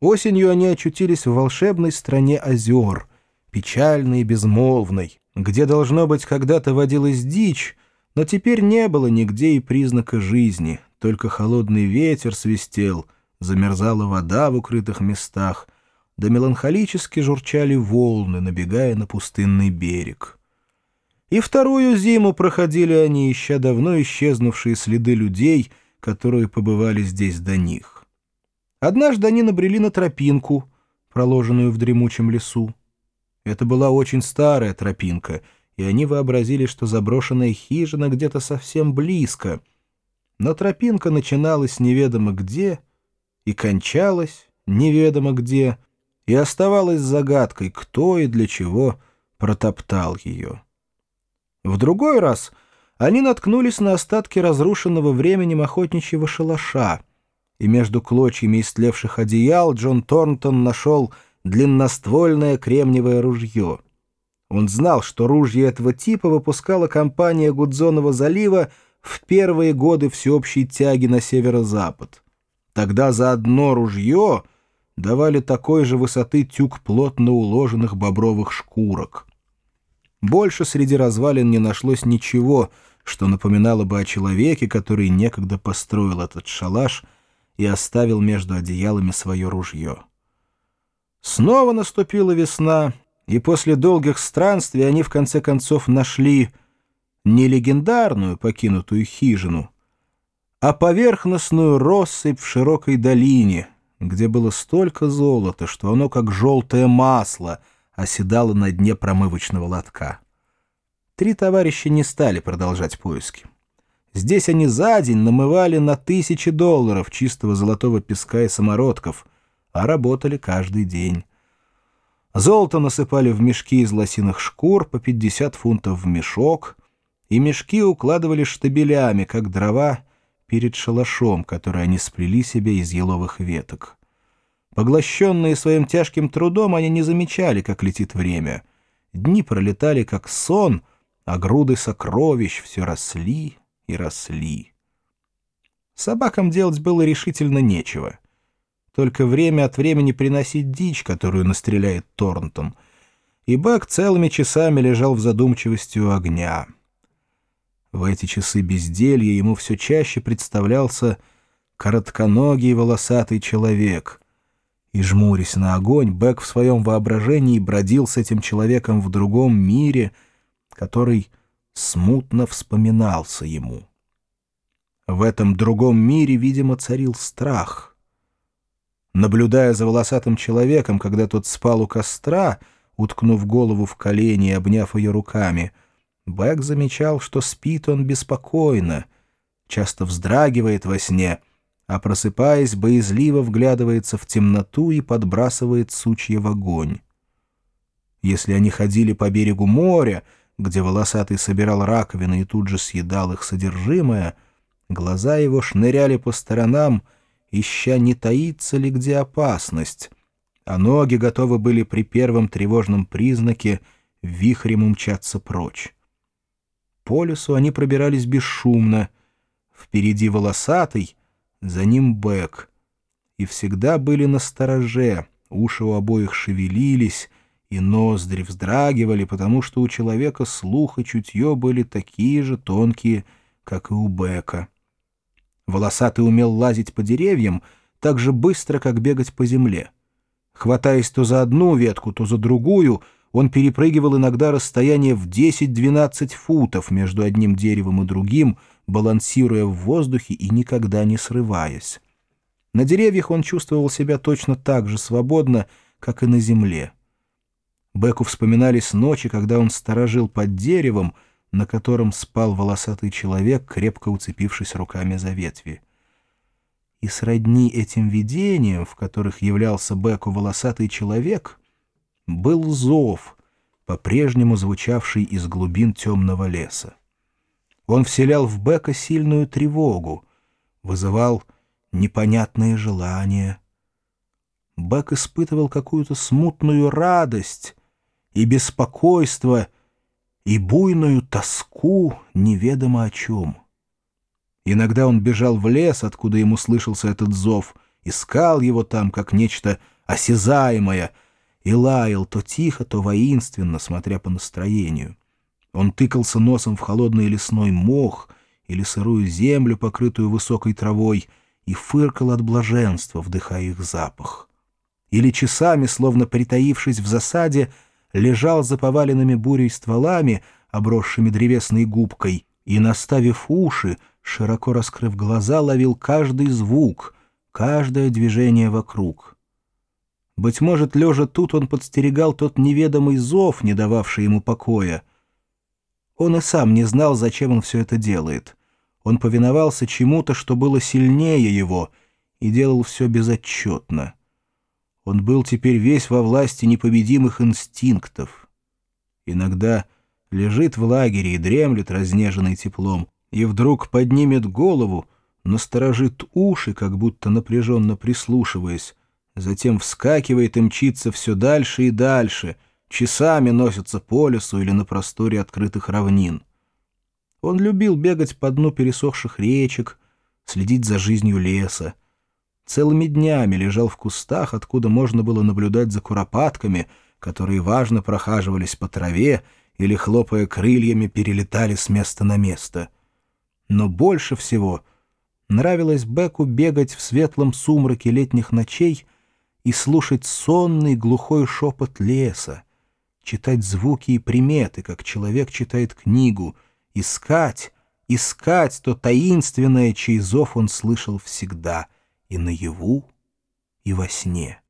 Осенью они очутились в волшебной стране озер, печальной и безмолвной, где, должно быть, когда-то водилась дичь, но теперь не было нигде и признака жизни, только холодный ветер свистел, замерзала вода в укрытых местах, да меланхолически журчали волны, набегая на пустынный берег. И вторую зиму проходили они, ища давно исчезнувшие следы людей, которые побывали здесь до них. Однажды они набрели на тропинку, проложенную в дремучем лесу. Это была очень старая тропинка, и они вообразили, что заброшенная хижина где-то совсем близко. Но тропинка начиналась неведомо где и кончалась неведомо где, и оставалась загадкой, кто и для чего протоптал ее. В другой раз они наткнулись на остатки разрушенного временем охотничьего шалаша — и между клочьями истлевших одеял Джон Торнтон нашел длинноствольное кремниевое ружье. Он знал, что ружье этого типа выпускала компания Гудзонова залива в первые годы всеобщей тяги на северо-запад. Тогда за одно ружье давали такой же высоты тюк плотно уложенных бобровых шкурок. Больше среди развалин не нашлось ничего, что напоминало бы о человеке, который некогда построил этот шалаш — и оставил между одеялами свое ружье. Снова наступила весна, и после долгих странствий они в конце концов нашли не легендарную покинутую хижину, а поверхностную россыпь в широкой долине, где было столько золота, что оно, как желтое масло, оседало на дне промывочного лотка. Три товарища не стали продолжать поиски. Здесь они за день намывали на тысячи долларов чистого золотого песка и самородков, а работали каждый день. Золото насыпали в мешки из лосиных шкур по 50 фунтов в мешок, и мешки укладывали штабелями, как дрова, перед шалашом, который они сплели себе из еловых веток. Поглощенные своим тяжким трудом, они не замечали, как летит время. Дни пролетали, как сон, а груды сокровищ все росли и росли. Собакам делать было решительно нечего. Только время от времени приносить дичь, которую настреляет Торнтон. И Бак целыми часами лежал в задумчивости у огня. В эти часы безделья ему все чаще представлялся коротконогий волосатый человек. И, жмурясь на огонь, Бэк в своем воображении бродил с этим человеком в другом мире, который смутно вспоминался ему. В этом другом мире, видимо, царил страх. Наблюдая за волосатым человеком, когда тот спал у костра, уткнув голову в колени и обняв ее руками, Бэк замечал, что спит он беспокойно, часто вздрагивает во сне, а просыпаясь, боязливо вглядывается в темноту и подбрасывает сучья в огонь. Если они ходили по берегу моря, где волосатый собирал раковины и тут же съедал их содержимое, глаза его шныряли по сторонам, ища, не таится ли где опасность, а ноги готовы были при первом тревожном признаке вихрем умчаться прочь. По лесу они пробирались бесшумно, впереди волосатый, за ним бэк, и всегда были на стороже, уши у обоих шевелились, и ноздри вздрагивали, потому что у человека слух и чутье были такие же тонкие, как и у Бека. Волосатый умел лазить по деревьям так же быстро, как бегать по земле. Хватаясь то за одну ветку, то за другую, он перепрыгивал иногда расстояние в 10-12 футов между одним деревом и другим, балансируя в воздухе и никогда не срываясь. На деревьях он чувствовал себя точно так же свободно, как и на земле. Беку вспоминались ночи, когда он сторожил под деревом, на котором спал волосатый человек, крепко уцепившись руками за ветви. И сродни этим видениям, в которых являлся Беку волосатый человек, был зов, по-прежнему звучавший из глубин темного леса. Он вселял в Бека сильную тревогу, вызывал непонятные желания. Бек испытывал какую-то смутную радость, и беспокойство, и буйную тоску неведомо о чем. Иногда он бежал в лес, откуда ему слышался этот зов, искал его там как нечто осязаемое и лаял то тихо, то воинственно, смотря по настроению. Он тыкался носом в холодный лесной мох или сырую землю, покрытую высокой травой, и фыркал от блаженства, вдыхая их запах. Или часами, словно притаившись в засаде, лежал за поваленными бурей стволами, обросшими древесной губкой, и, наставив уши, широко раскрыв глаза, ловил каждый звук, каждое движение вокруг. Быть может, лежа тут он подстерегал тот неведомый зов, не дававший ему покоя. Он и сам не знал, зачем он все это делает. Он повиновался чему-то, что было сильнее его, и делал все безотчетно. Он был теперь весь во власти непобедимых инстинктов. Иногда лежит в лагере и дремлет, разнеженный теплом, и вдруг поднимет голову, насторожит уши, как будто напряженно прислушиваясь, затем вскакивает и мчится все дальше и дальше, часами носится по лесу или на просторе открытых равнин. Он любил бегать по дну пересохших речек, следить за жизнью леса. Целыми днями лежал в кустах, откуда можно было наблюдать за куропатками, которые важно прохаживались по траве или, хлопая крыльями, перелетали с места на место. Но больше всего нравилось Беку бегать в светлом сумраке летних ночей и слушать сонный глухой шепот леса, читать звуки и приметы, как человек читает книгу, искать, искать то таинственное, чей зов он слышал всегда — и наяву, и во сне.